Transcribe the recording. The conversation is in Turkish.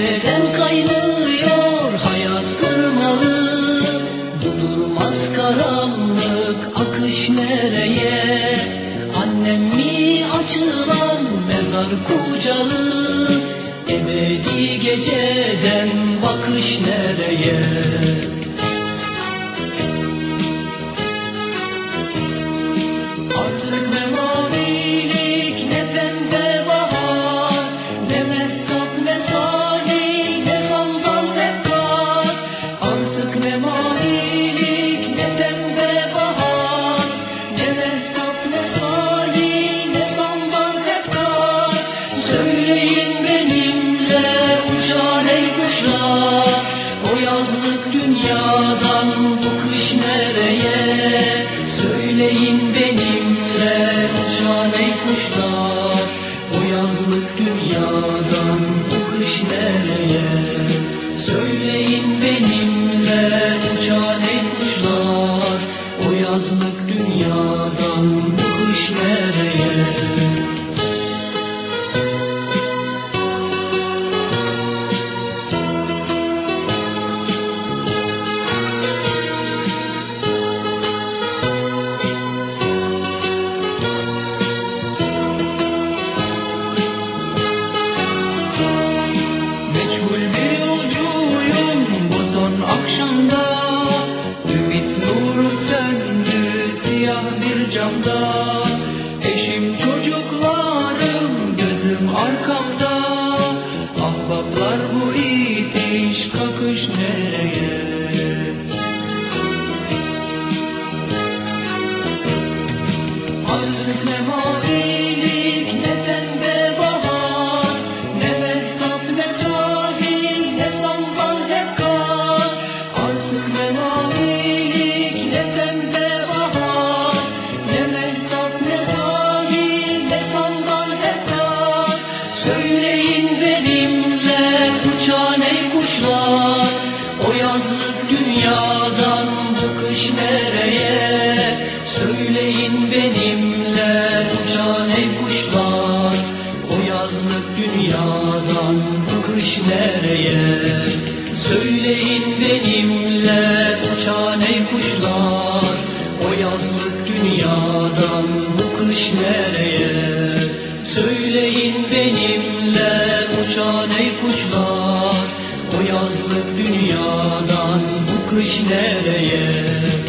Neden kaynıyor hayat kırmalı Durmaz karanlık akış nereye? Annem mi açılan mezar kucağı? Ebedi geceden bakış nereye? Ne ne pembe bahar Ne mehtap ne sahil ne sandal hep Söyleyin benimle uçan ey kuşlar O yazlık dünyadan bu kış nereye? Söyleyin benimle uçan ey O yazlık dünyadan O yazlık dünyadan bu kış nereye Meçhul bir yolcuyum bu son akşamda camda Eşim çocuklarım gözüm arkamda. Ahbaplar bu itiş kakış nereye? Artık ne mavilik dünyadan bu kış nereye? Söyleyin benimle uçan ey kuşlar. O yazlık dünyadan bu kış nereye? Söyleyin benimle uçan ey kuşlar. O yazlık dünyadan bu kış nereye? Söyleyin benimle uçan ey kuşlar. O yazlık dünyadan kış nereye